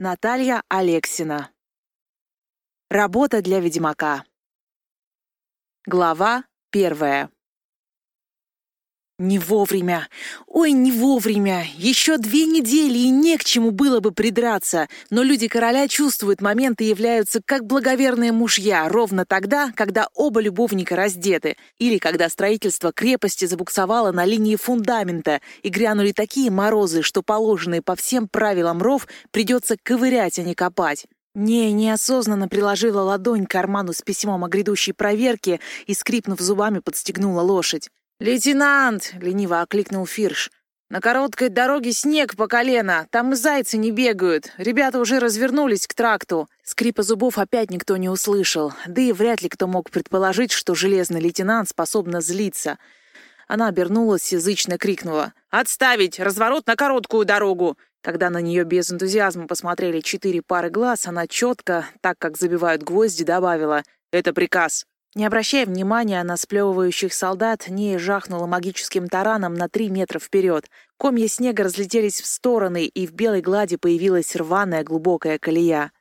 Наталья Алексина. Работа для ведьмака. Глава первая. Не вовремя. Ой, не вовремя. Еще две недели, и не к чему было бы придраться. Но люди короля чувствуют момент и являются как благоверные мужья ровно тогда, когда оба любовника раздеты, или когда строительство крепости забуксовало на линии фундамента и грянули такие морозы, что положенные по всем правилам ров придется ковырять, а не копать. Не, неосознанно приложила ладонь к карману с письмом о грядущей проверке и, скрипнув зубами, подстегнула лошадь. «Лейтенант!» — лениво окликнул Фирш. «На короткой дороге снег по колено, там и зайцы не бегают. Ребята уже развернулись к тракту». Скрипа зубов опять никто не услышал, да и вряд ли кто мог предположить, что железный лейтенант способна злиться. Она обернулась и язычно крикнула. «Отставить! Разворот на короткую дорогу!» Когда на нее без энтузиазма посмотрели четыре пары глаз, она четко, так как забивают гвозди, добавила «Это приказ». Не обращая внимания на сплевывающих солдат, Нея жахнула магическим тараном на три метра вперед. Комья снега разлетелись в стороны, и в белой глади появилась рваная глубокая колея.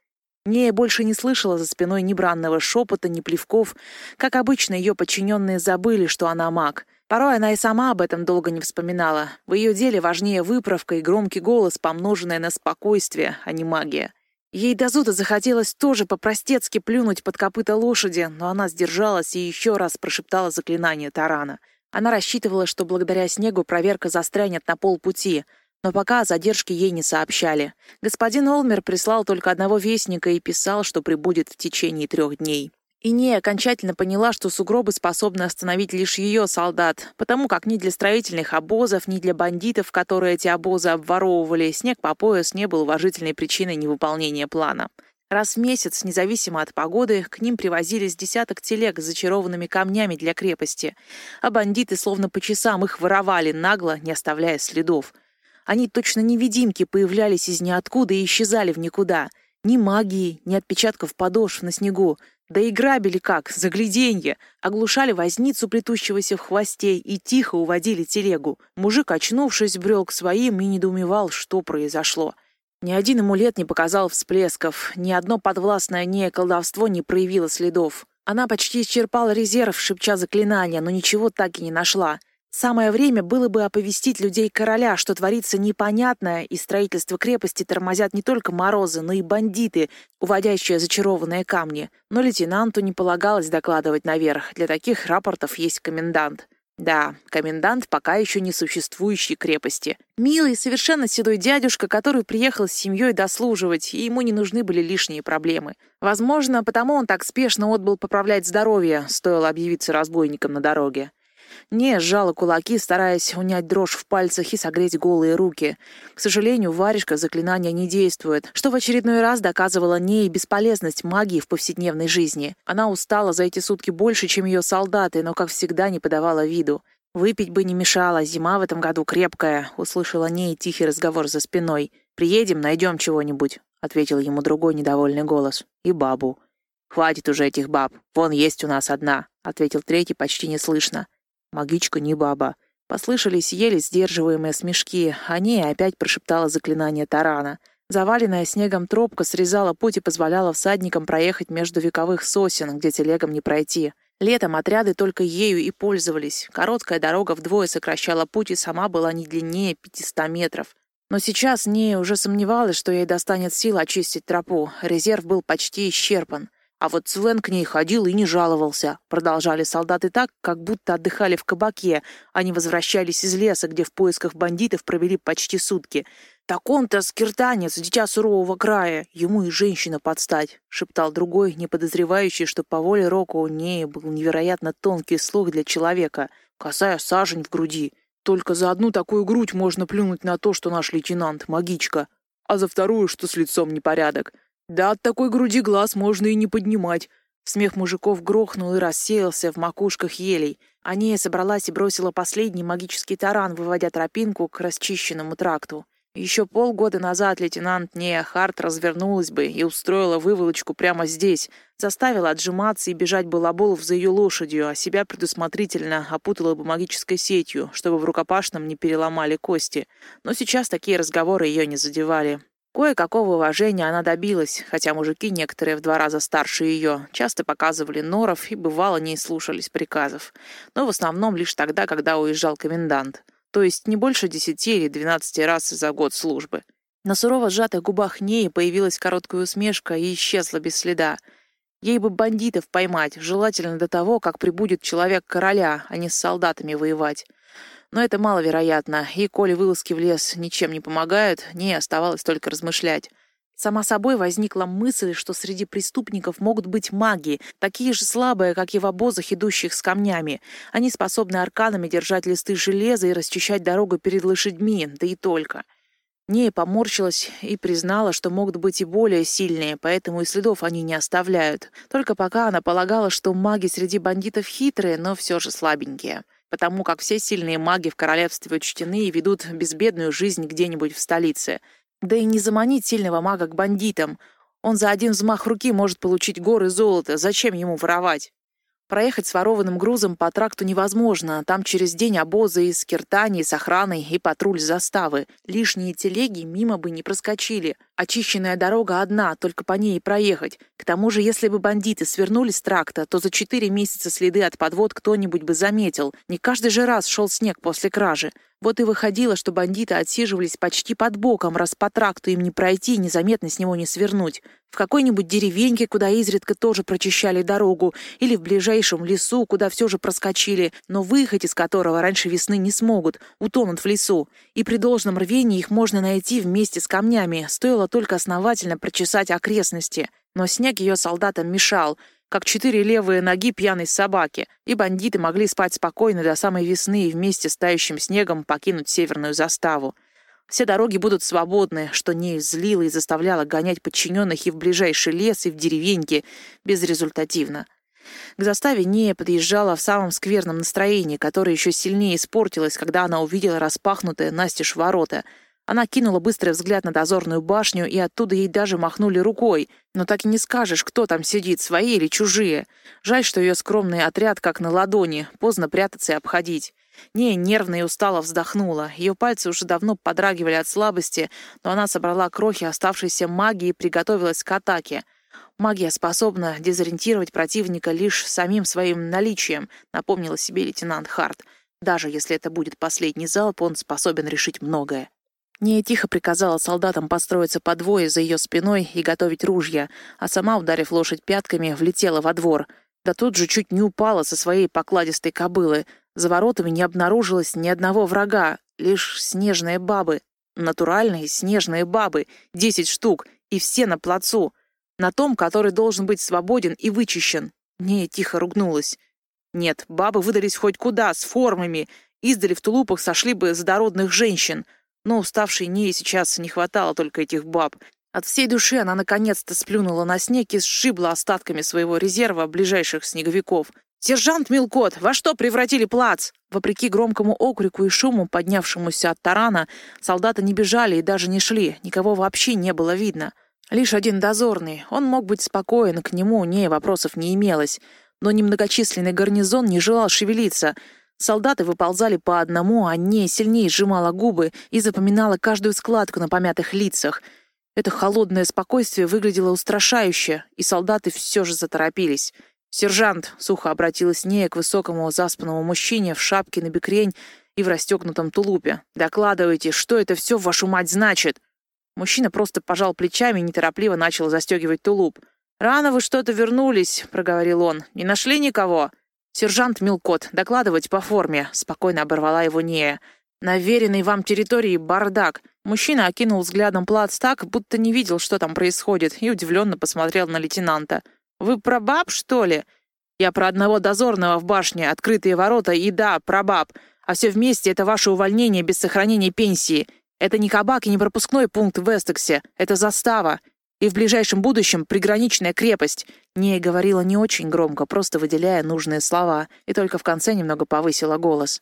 Нея больше не слышала за спиной ни бранного шепота, ни плевков. Как обычно, ее подчиненные забыли, что она маг. Порой она и сама об этом долго не вспоминала. В ее деле важнее выправка и громкий голос, помноженное на спокойствие, а не магия. Ей до зуда захотелось тоже по-простецки плюнуть под копыта лошади, но она сдержалась и еще раз прошептала заклинание тарана. Она рассчитывала, что благодаря снегу проверка застрянет на полпути, но пока о задержке ей не сообщали. Господин Олмер прислал только одного вестника и писал, что прибудет в течение трех дней. И не окончательно поняла, что сугробы способны остановить лишь ее солдат, потому как ни для строительных обозов, ни для бандитов, которые эти обозы обворовывали, снег по пояс не был уважительной причиной невыполнения плана. Раз в месяц, независимо от погоды, к ним привозились десяток телег с зачарованными камнями для крепости, а бандиты словно по часам их воровали нагло, не оставляя следов. Они точно невидимки появлялись из ниоткуда и исчезали в никуда. Ни магии, ни отпечатков подошв на снегу, да и грабили как, загляденье. Оглушали возницу, плетущегося в хвосте, и тихо уводили телегу. Мужик, очнувшись, брел к своим и недоумевал, что произошло. Ни один амулет не показал всплесков, ни одно подвластное ней колдовство не проявило следов. Она почти исчерпала резерв, шепча заклинания, но ничего так и не нашла. Самое время было бы оповестить людей короля, что творится непонятное, и строительство крепости тормозят не только морозы, но и бандиты, уводящие зачарованные камни. Но лейтенанту не полагалось докладывать наверх. Для таких рапортов есть комендант. Да, комендант пока еще не существующей крепости. Милый, совершенно седой дядюшка, который приехал с семьей дослуживать, и ему не нужны были лишние проблемы. Возможно, потому он так спешно отбыл поправлять здоровье, стоило объявиться разбойником на дороге. Не сжала кулаки, стараясь унять дрожь в пальцах и согреть голые руки. К сожалению, варежка заклинания не действует, что в очередной раз доказывало не и бесполезность магии в повседневной жизни. Она устала за эти сутки больше, чем ее солдаты, но, как всегда, не подавала виду. «Выпить бы не мешало, зима в этом году крепкая», — услышала Ней тихий разговор за спиной. «Приедем, найдем чего-нибудь», — ответил ему другой недовольный голос. «И бабу». «Хватит уже этих баб, вон есть у нас одна», — ответил третий почти неслышно. Магичка не баба. Послышались еле сдерживаемые смешки, а ней опять прошептала заклинание тарана. Заваленная снегом тропка срезала путь и позволяла всадникам проехать между вековых сосен, где телегам не пройти. Летом отряды только ею и пользовались. Короткая дорога вдвое сокращала путь и сама была не длиннее 500 метров. Но сейчас Нея уже сомневалась, что ей достанет сил очистить тропу. Резерв был почти исчерпан. А вот Свен к ней ходил и не жаловался. Продолжали солдаты так, как будто отдыхали в кабаке. Они возвращались из леса, где в поисках бандитов провели почти сутки. «Так он-то скиртанец, дитя сурового края, ему и женщина подстать», — шептал другой, не подозревающий, что по воле Рока у ней был невероятно тонкий слух для человека, касая сажень в груди. Только за одну такую грудь можно плюнуть на то, что наш лейтенант — магичка, а за вторую, что с лицом непорядок. Да от такой груди глаз можно и не поднимать. Смех мужиков грохнул и рассеялся в макушках елей. Анея собралась и бросила последний магический таран, выводя тропинку к расчищенному тракту. Еще полгода назад лейтенант Нея Харт развернулась бы и устроила выволочку прямо здесь, заставила отжиматься и бежать балаболов за ее лошадью, а себя предусмотрительно опутала бы магической сетью, чтобы в рукопашном не переломали кости. Но сейчас такие разговоры ее не задевали. Кое-какого уважения она добилась, хотя мужики, некоторые в два раза старше ее, часто показывали норов и, бывало, не слушались приказов. Но в основном лишь тогда, когда уезжал комендант. То есть не больше десяти или двенадцати раз за год службы. На сурово сжатых губах Неи появилась короткая усмешка и исчезла без следа. Ей бы бандитов поймать, желательно до того, как прибудет человек короля, а не с солдатами воевать. Но это маловероятно, и коли вылазки в лес ничем не помогают, не оставалось только размышлять. Сама собой возникла мысль, что среди преступников могут быть маги, такие же слабые, как и в обозах, идущих с камнями. Они способны арканами держать листы железа и расчищать дорогу перед лошадьми, да и только. Нея поморщилась и признала, что могут быть и более сильные, поэтому и следов они не оставляют. Только пока она полагала, что маги среди бандитов хитрые, но все же слабенькие потому как все сильные маги в королевстве учтены и ведут безбедную жизнь где-нибудь в столице. Да и не заманить сильного мага к бандитам. Он за один взмах руки может получить горы золота, зачем ему воровать? Проехать с ворованным грузом по тракту невозможно. Там через день обозы из Киртании с охраной и патруль заставы. Лишние телеги мимо бы не проскочили. Очищенная дорога одна, только по ней и проехать. К тому же, если бы бандиты свернули с тракта, то за четыре месяца следы от подвод кто-нибудь бы заметил. Не каждый же раз шел снег после кражи. Вот и выходило, что бандиты отсиживались почти под боком, раз по тракту им не пройти и незаметно с него не свернуть. В какой-нибудь деревеньке, куда изредка тоже прочищали дорогу, или в ближайшем лесу, куда все же проскочили, но выехать из которого раньше весны не смогут, утонут в лесу. И при должном рвении их можно найти вместе с камнями, стоило только основательно прочесать окрестности. Но снег ее солдатам мешал — как четыре левые ноги пьяной собаки, и бандиты могли спать спокойно до самой весны и вместе с тающим снегом покинуть северную заставу. Все дороги будут свободны, что не злило и заставляло гонять подчиненных и в ближайший лес, и в деревеньки, безрезультативно. К заставе Нея подъезжала в самом скверном настроении, которое еще сильнее испортилось, когда она увидела распахнутые настежь ворота — она кинула быстрый взгляд на дозорную башню, и оттуда ей даже махнули рукой. Но так и не скажешь, кто там сидит, свои или чужие. Жаль, что ее скромный отряд как на ладони, поздно прятаться и обходить. Не, нервно и устало вздохнула. Ее пальцы уже давно подрагивали от слабости, но она собрала крохи оставшейся магии и приготовилась к атаке. Магия способна дезориентировать противника лишь самим своим наличием, напомнила себе лейтенант Харт. Даже если это будет последний залп, он способен решить многое. Нея тихо приказала солдатам построиться по двое за ее спиной и готовить ружья, а сама, ударив лошадь пятками, влетела во двор. Да тут же чуть не упала со своей покладистой кобылы. За воротами не обнаружилось ни одного врага, лишь снежные бабы. Натуральные снежные бабы, десять штук, и все на плацу. На том, который должен быть свободен и вычищен. Нея тихо ругнулась. Нет, бабы выдались хоть куда, с формами. Издали в тулупах сошли бы за дородных женщин — но уставшей Нии сейчас не хватало только этих баб. От всей души она наконец-то сплюнула на снег и сшибла остатками своего резерва ближайших снеговиков. «Сержант Милкот, во что превратили плац?» Вопреки громкому окрику и шуму, поднявшемуся от тарана, солдаты не бежали и даже не шли, никого вообще не было видно. Лишь один дозорный, он мог быть спокоен, к нему не вопросов не имелось, но немногочисленный гарнизон не желал шевелиться — Солдаты выползали по одному, а не сильнее сжимала губы и запоминала каждую складку на помятых лицах. Это холодное спокойствие выглядело устрашающе, и солдаты все же заторопились. «Сержант!» — сухо обратилась Нея к высокому заспанному мужчине в шапке на бекрень и в расстегнутом тулупе. «Докладывайте, что это все, вашу мать, значит?» Мужчина просто пожал плечами и неторопливо начал застегивать тулуп. «Рано вы что-то вернулись», — проговорил он. «Не нашли никого?» «Сержант Милкот, докладывать по форме», — спокойно оборвала его Нея. «На веренной вам территории бардак». Мужчина окинул взглядом плац так, будто не видел, что там происходит, и удивленно посмотрел на лейтенанта. «Вы про баб, что ли?» «Я про одного дозорного в башне, открытые ворота и да, про баб. А все вместе это ваше увольнение без сохранения пенсии. Это не кабак и не пропускной пункт в Эстексе. Это застава и в ближайшем будущем приграничная крепость. Не говорила не очень громко, просто выделяя нужные слова, и только в конце немного повысила голос.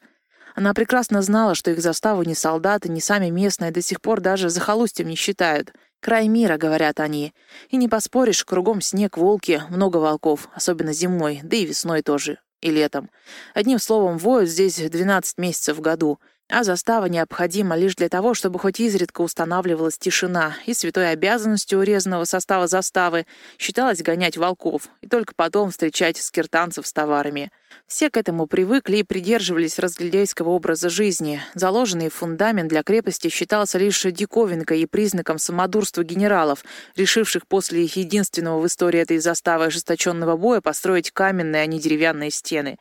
Она прекрасно знала, что их заставу ни солдаты, ни сами местные до сих пор даже захолустьем не считают. «Край мира», — говорят они. И не поспоришь, кругом снег, волки, много волков, особенно зимой, да и весной тоже, и летом. Одним словом, воют здесь 12 месяцев в году. А застава необходима лишь для того, чтобы хоть изредка устанавливалась тишина, и святой обязанностью урезанного состава заставы считалось гонять волков, и только потом встречать скиртанцев с товарами. Все к этому привыкли и придерживались разглядейского образа жизни. Заложенный фундамент для крепости считался лишь диковинкой и признаком самодурства генералов, решивших после единственного в истории этой заставы ожесточенного боя построить каменные, а не деревянные стены.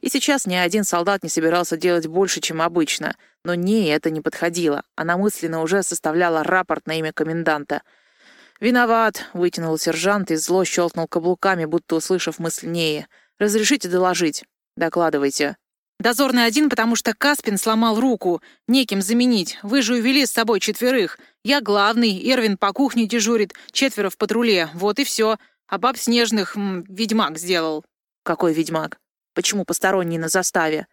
И сейчас ни один солдат не собирался делать больше, чем обычно. Но ней это не подходило. Она мысленно уже составляла рапорт на имя коменданта. «Виноват», — вытянул сержант и зло щелкнул каблуками, будто услышав мысль Неи. «Разрешите доложить?» «Докладывайте». «Дозорный один, потому что Каспин сломал руку. Неким заменить. Вы же увели с собой четверых. Я главный, Эрвин по кухне дежурит, четверо в патруле. Вот и все. А баб снежных м, ведьмак сделал». «Какой ведьмак?» Почему посторонний на заставе?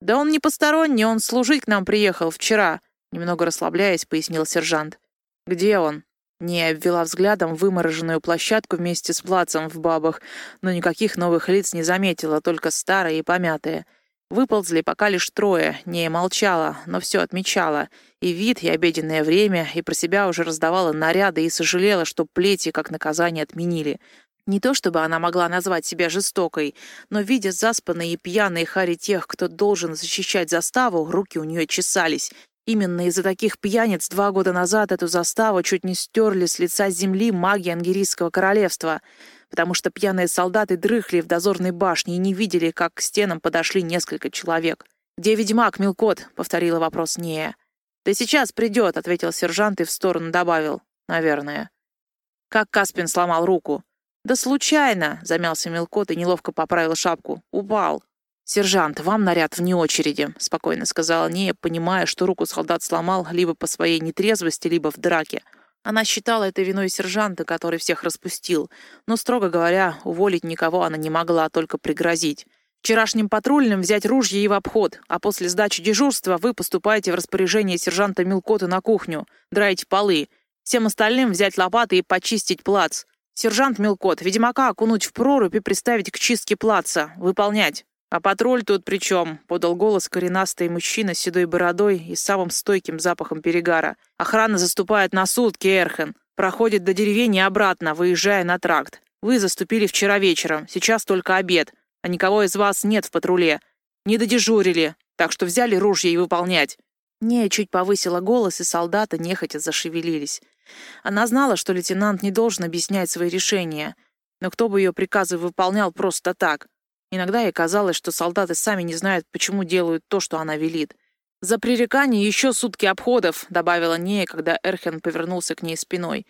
Да он не посторонний, он служить к нам приехал вчера, немного расслабляясь, пояснил сержант. Где он? Не обвела взглядом вымороженную площадку вместе с плацем в бабах, но никаких новых лиц не заметила, только старые и помятые. Выползли пока лишь трое, не молчала, но все отмечала. И вид, и обеденное время, и про себя уже раздавала наряды и сожалела, что плети как наказание отменили. Не то чтобы она могла назвать себя жестокой, но, видя заспанные и пьяные хари тех, кто должен защищать заставу, руки у нее чесались. Именно из-за таких пьяниц два года назад эту заставу чуть не стерли с лица земли маги Ангерийского королевства, потому что пьяные солдаты дрыхли в дозорной башне и не видели, как к стенам подошли несколько человек. «Где ведьмак, Милкот?» — повторила вопрос Нея. «Да сейчас придет», — ответил сержант и в сторону добавил. «Наверное». Как Каспин сломал руку? «Да случайно!» — замялся Мелкот и неловко поправил шапку. «Упал!» «Сержант, вам наряд вне очереди», — спокойно сказала Нея, понимая, что руку солдат сломал либо по своей нетрезвости, либо в драке. Она считала это виной сержанта, который всех распустил, но, строго говоря, уволить никого она не могла, только пригрозить. «Вчерашним патрульным взять ружье и в обход, а после сдачи дежурства вы поступаете в распоряжение сержанта Милкота на кухню, драете полы. Всем остальным взять лопаты и почистить плац. Сержант Мелкот, ведьмака окунуть в прорубь и приставить к чистке плаца. Выполнять. «А патруль тут при чем?» — подал голос коренастый мужчина с седой бородой и самым стойким запахом перегара. «Охрана заступает на сутки, Эрхен. Проходит до деревни обратно, выезжая на тракт. Вы заступили вчера вечером, сейчас только обед, а никого из вас нет в патруле. Не додежурили, так что взяли ружья и выполнять». Не чуть повысила голос, и солдаты нехотя зашевелились. Она знала, что лейтенант не должен объяснять свои решения, но кто бы ее приказы выполнял просто так? Иногда ей казалось, что солдаты сами не знают, почему делают то, что она велит. «За пререкание еще сутки обходов», — добавила Нея, когда Эрхен повернулся к ней спиной.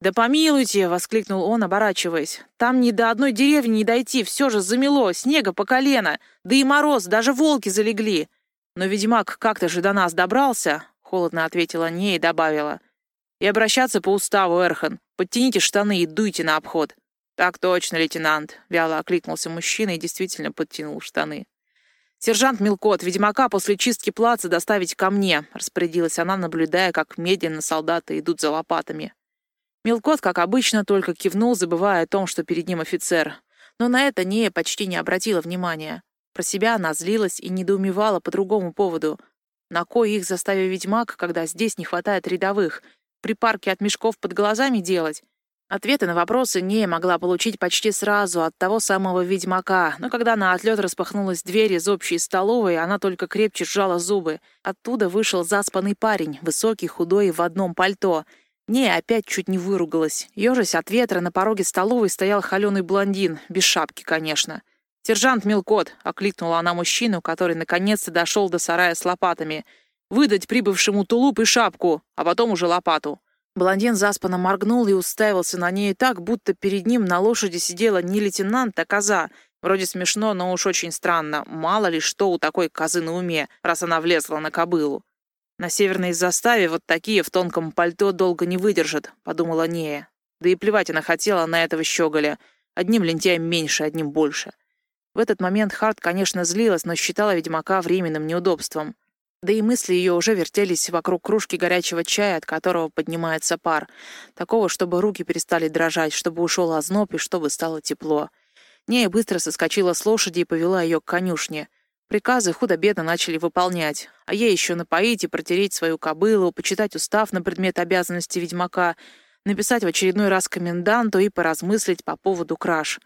«Да помилуйте!» — воскликнул он, оборачиваясь. «Там ни до одной деревни не дойти, все же замело, снега по колено, да и мороз, даже волки залегли». «Но ведьмак как-то же до нас добрался», — холодно ответила Нея и добавила. И обращаться по уставу, Эрхан. Подтяните штаны и дуйте на обход». «Так точно, лейтенант», — вяло окликнулся мужчина и действительно подтянул штаны. «Сержант Милкот, ведьмака после чистки плаца доставить ко мне», — распорядилась она, наблюдая, как медленно солдаты идут за лопатами. Милкот, как обычно, только кивнул, забывая о том, что перед ним офицер. Но на это Нея почти не обратила внимания. Про себя она злилась и недоумевала по другому поводу. На кой их заставил ведьмак, когда здесь не хватает рядовых, припарки от мешков под глазами делать? Ответы на вопросы Нея могла получить почти сразу от того самого ведьмака, но когда на отлет распахнулась дверь из общей столовой, она только крепче сжала зубы. Оттуда вышел заспанный парень, высокий, худой в одном пальто. Нея опять чуть не выругалась. Ёжась от ветра, на пороге столовой стоял холеный блондин, без шапки, конечно. «Сержант Милкот!» — окликнула она мужчину, который наконец-то дошел до сарая с лопатами — Выдать прибывшему тулуп и шапку, а потом уже лопату. Блондин заспанно моргнул и уставился на ней так, будто перед ним на лошади сидела не лейтенант, а коза. Вроде смешно, но уж очень странно. Мало ли что у такой козы на уме, раз она влезла на кобылу. На северной заставе вот такие в тонком пальто долго не выдержат, подумала Нея. Да и плевать она хотела на этого щеголя. Одним лентяем меньше, одним больше. В этот момент Харт, конечно, злилась, но считала ведьмака временным неудобством. Да и мысли ее уже вертелись вокруг кружки горячего чая, от которого поднимается пар. Такого, чтобы руки перестали дрожать, чтобы ушел озноб и чтобы стало тепло. Нея быстро соскочила с лошади и повела ее к конюшне. Приказы худо-бедно начали выполнять, а ей еще напоить и протереть свою кобылу, почитать устав на предмет обязанности ведьмака, написать в очередной раз коменданту и поразмыслить по поводу краж.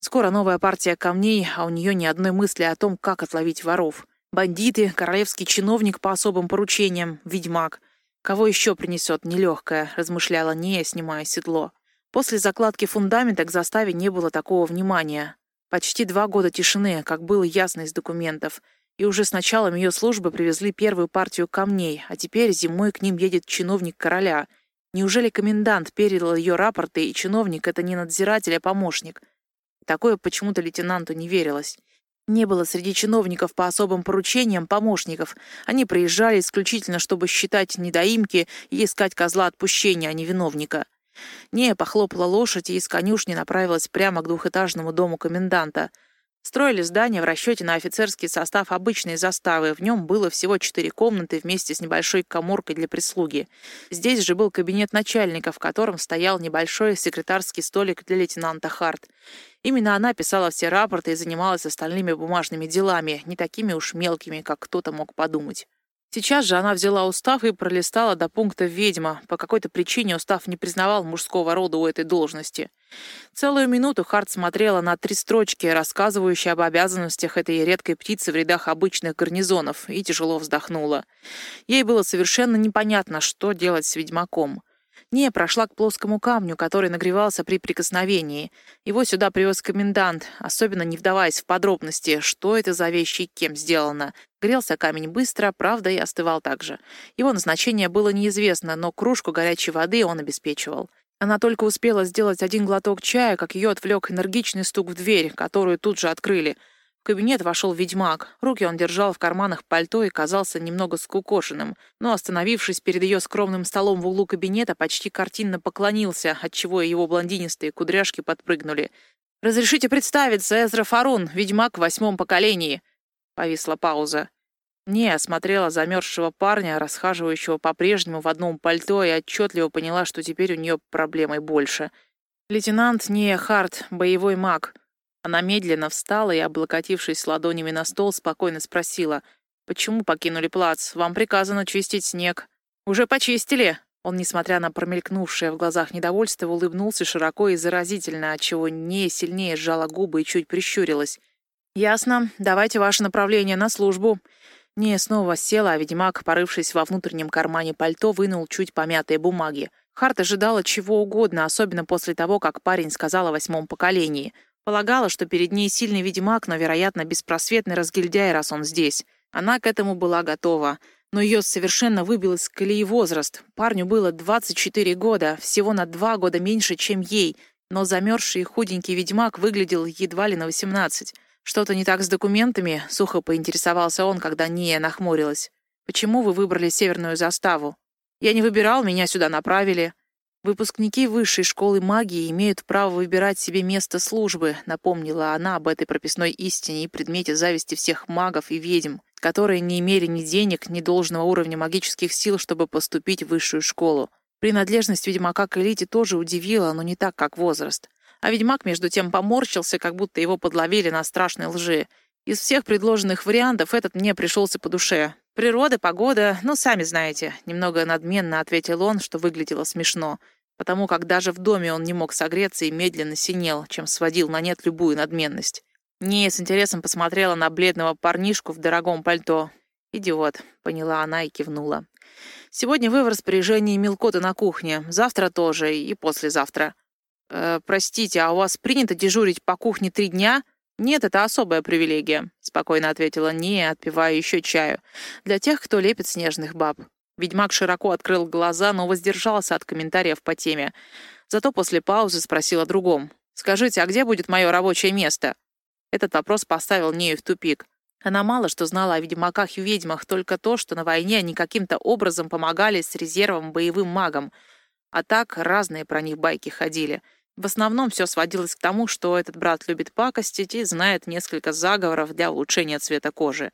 Скоро новая партия камней, а у нее ни одной мысли о том, как отловить воров. Бандиты, королевский чиновник по особым поручениям, ведьмак. Кого еще принесет нелегкое, размышляла Нея, снимая седло. После закладки фундамента к заставе не было такого внимания. Почти два года тишины, как было ясно из документов. И уже с началом ее службы привезли первую партию камней, а теперь зимой к ним едет чиновник короля. Неужели комендант передал ее рапорты, и чиновник — это не надзиратель, а помощник? Такое почему-то лейтенанту не верилось. Не было среди чиновников по особым поручениям помощников. Они приезжали исключительно, чтобы считать недоимки и искать козла отпущения, а не виновника. Нея похлопала лошадь и из конюшни направилась прямо к двухэтажному дому коменданта. Строили здание в расчете на офицерский состав обычной заставы. В нем было всего четыре комнаты вместе с небольшой коморкой для прислуги. Здесь же был кабинет начальника, в котором стоял небольшой секретарский столик для лейтенанта Харт. Именно она писала все рапорты и занималась остальными бумажными делами, не такими уж мелкими, как кто-то мог подумать. Сейчас же она взяла устав и пролистала до пункта «Ведьма». По какой-то причине устав не признавал мужского рода у этой должности. Целую минуту Харт смотрела на три строчки, рассказывающие об обязанностях этой редкой птицы в рядах обычных гарнизонов, и тяжело вздохнула. Ей было совершенно непонятно, что делать с ведьмаком. Не прошла к плоскому камню, который нагревался при прикосновении. Его сюда привез комендант, особенно не вдаваясь в подробности, что это за вещи и кем сделано. Грелся камень быстро, правда, и остывал также. Его назначение было неизвестно, но кружку горячей воды он обеспечивал. Она только успела сделать один глоток чая, как ее отвлек энергичный стук в дверь, которую тут же открыли — кабинет вошел ведьмак. Руки он держал в карманах пальто и казался немного скукошенным, но, остановившись перед ее скромным столом в углу кабинета, почти картинно поклонился, отчего его блондинистые кудряшки подпрыгнули. «Разрешите представиться, Эзра Фарун, ведьмак в восьмом поколении!» Повисла пауза. Не осмотрела замерзшего парня, расхаживающего по-прежнему в одном пальто, и отчетливо поняла, что теперь у нее проблемой больше. Лейтенант Нея Харт, боевой маг — она медленно встала и, облокотившись ладонями на стол, спокойно спросила, «Почему покинули плац? Вам приказано чистить снег». «Уже почистили!» Он, несмотря на промелькнувшее в глазах недовольство, улыбнулся широко и заразительно, отчего не сильнее сжала губы и чуть прищурилась. «Ясно. Давайте ваше направление на службу». Не снова села, а ведьмак, порывшись во внутреннем кармане пальто, вынул чуть помятые бумаги. Харт ожидала чего угодно, особенно после того, как парень сказал о восьмом поколении. Полагала, что перед ней сильный ведьмак, но, вероятно, беспросветный разгильдяй, раз он здесь. Она к этому была готова. Но ее совершенно выбил из колеи возраст. Парню было 24 года, всего на два года меньше, чем ей. Но замерзший и худенький ведьмак выглядел едва ли на 18. «Что-то не так с документами?» — сухо поинтересовался он, когда Ния нахмурилась. «Почему вы выбрали северную заставу?» «Я не выбирал, меня сюда направили». Выпускники высшей школы магии имеют право выбирать себе место службы, напомнила она об этой прописной истине и предмете зависти всех магов и ведьм, которые не имели ни денег, ни должного уровня магических сил, чтобы поступить в высшую школу. Принадлежность ведьмака к элите тоже удивила, но не так, как возраст. А ведьмак, между тем, поморщился, как будто его подловили на страшной лжи. Из всех предложенных вариантов этот мне пришелся по душе. Природа, погода, ну, сами знаете. Немного надменно ответил он, что выглядело смешно потому как даже в доме он не мог согреться и медленно синел, чем сводил на нет любую надменность. Не с интересом посмотрела на бледного парнишку в дорогом пальто. «Идиот», — поняла она и кивнула. «Сегодня вы в распоряжении Милкота на кухне, завтра тоже и послезавтра». «Э, «Простите, а у вас принято дежурить по кухне три дня?» «Нет, это особая привилегия», — спокойно ответила Ния, отпивая еще чаю. «Для тех, кто лепит снежных баб». Ведьмак широко открыл глаза, но воздержался от комментариев по теме. Зато после паузы спросил о другом. «Скажите, а где будет мое рабочее место?» Этот вопрос поставил Нею в тупик. Она мало что знала о ведьмаках и ведьмах, только то, что на войне они каким-то образом помогали с резервом боевым магам. А так разные про них байки ходили. В основном все сводилось к тому, что этот брат любит пакостить и знает несколько заговоров для улучшения цвета кожи.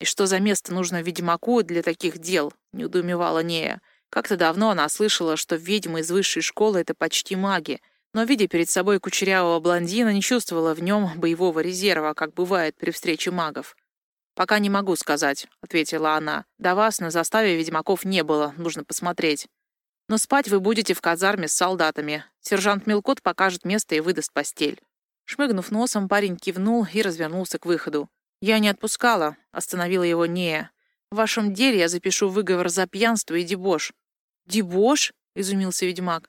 И что за место нужно ведьмаку для таких дел? Не удумевала Нея. Как-то давно она слышала, что ведьмы из высшей школы — это почти маги. Но, видя перед собой кучерявого блондина, не чувствовала в нем боевого резерва, как бывает при встрече магов. «Пока не могу сказать», — ответила она. «До вас на заставе ведьмаков не было, нужно посмотреть. Но спать вы будете в казарме с солдатами. Сержант Мелкот покажет место и выдаст постель». Шмыгнув носом, парень кивнул и развернулся к выходу. «Я не отпускала», — остановила его Нея. «В вашем деле я запишу выговор за пьянство и дебош». «Дебош?» — изумился ведьмак.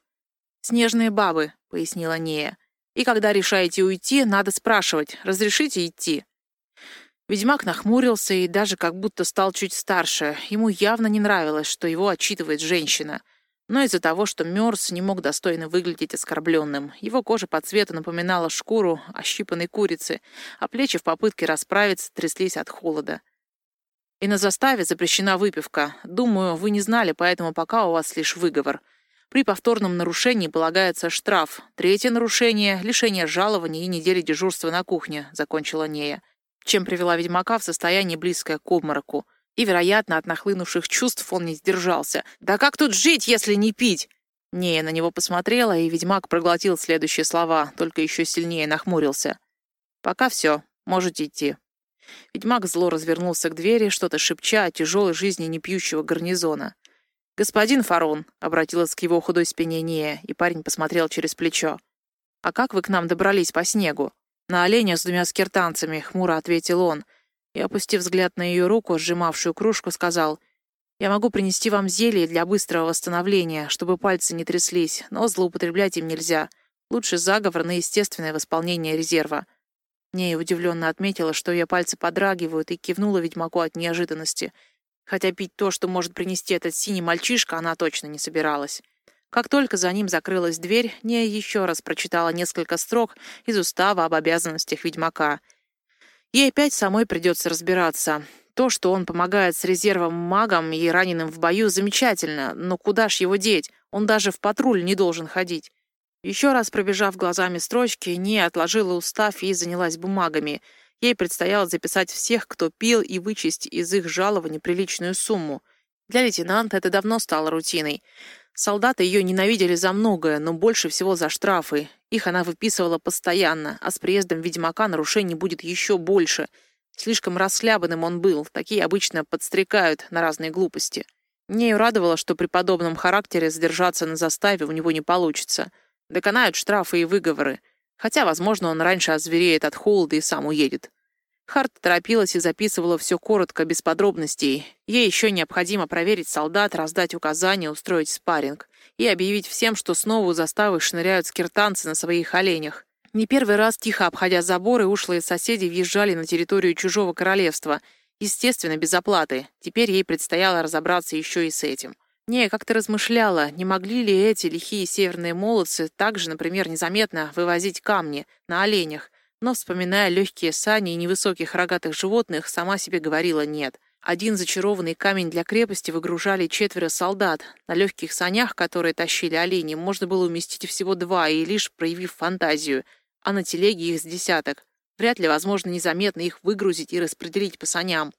«Снежные бабы», — пояснила Нея. «И когда решаете уйти, надо спрашивать, разрешите идти?» Ведьмак нахмурился и даже как будто стал чуть старше. Ему явно не нравилось, что его отчитывает женщина. Но из-за того, что мерз, не мог достойно выглядеть оскорбленным. Его кожа по цвету напоминала шкуру ощипанной курицы, а плечи в попытке расправиться тряслись от холода. И на заставе запрещена выпивка. Думаю, вы не знали, поэтому пока у вас лишь выговор. При повторном нарушении полагается штраф. Третье нарушение — лишение жалования и недели дежурства на кухне», — закончила Нея чем привела ведьмака в состояние близкое к обмороку. И, вероятно, от нахлынувших чувств он не сдержался. «Да как тут жить, если не пить?» Не, на него посмотрела, и ведьмак проглотил следующие слова, только еще сильнее нахмурился. «Пока все, можете идти». Ведьмак зло развернулся к двери, что-то шепча о тяжелой жизни непьющего гарнизона. «Господин Фарон», — обратилась к его худой спине Нея, и парень посмотрел через плечо. «А как вы к нам добрались по снегу?» «На оленя с двумя скиртанцами», — хмуро ответил он. И, опустив взгляд на ее руку, сжимавшую кружку, сказал, «Я могу принести вам зелье для быстрого восстановления, чтобы пальцы не тряслись, но злоупотреблять им нельзя. Лучше заговор на естественное восполнение резерва». Нея удивленно отметила, что ее пальцы подрагивают, и кивнула ведьмаку от неожиданности. Хотя пить то, что может принести этот синий мальчишка, она точно не собиралась. Как только за ним закрылась дверь, Нея еще раз прочитала несколько строк из устава об обязанностях ведьмака. Ей опять самой придется разбираться. То, что он помогает с резервом магам и раненым в бою, замечательно, но куда ж его деть? Он даже в патруль не должен ходить. Еще раз пробежав глазами строчки, Нея отложила устав и занялась бумагами. Ей предстояло записать всех, кто пил, и вычесть из их жалований приличную сумму. Для лейтенанта это давно стало рутиной. Солдаты ее ненавидели за многое, но больше всего за штрафы. Их она выписывала постоянно, а с приездом ведьмака нарушений будет еще больше. Слишком расхлябанным он был, такие обычно подстрекают на разные глупости. Нею радовало, что при подобном характере задержаться на заставе у него не получится. Доконают штрафы и выговоры. Хотя, возможно, он раньше озвереет от холода и сам уедет. Харт торопилась и записывала все коротко, без подробностей. Ей еще необходимо проверить солдат, раздать указания, устроить спарринг и объявить всем, что снова у заставы шныряют скиртанцы на своих оленях. Не первый раз, тихо обходя заборы, ушлые соседи въезжали на территорию чужого королевства. Естественно, без оплаты. Теперь ей предстояло разобраться еще и с этим. Не, как-то размышляла, не могли ли эти лихие северные молодцы также, например, незаметно вывозить камни на оленях, но, вспоминая легкие сани и невысоких рогатых животных, сама себе говорила «нет». Один зачарованный камень для крепости выгружали четверо солдат. На легких санях, которые тащили олени, можно было уместить всего два, и лишь проявив фантазию, а на телеге их с десяток. Вряд ли возможно незаметно их выгрузить и распределить по саням.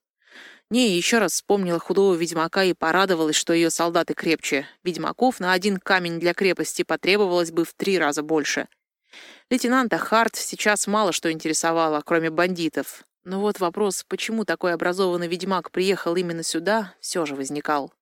Не, еще раз вспомнила худого ведьмака и порадовалась, что ее солдаты крепче. Ведьмаков на один камень для крепости потребовалось бы в три раза больше. Лейтенанта Харт сейчас мало что интересовало, кроме бандитов. Но вот вопрос, почему такой образованный ведьмак приехал именно сюда, все же возникал.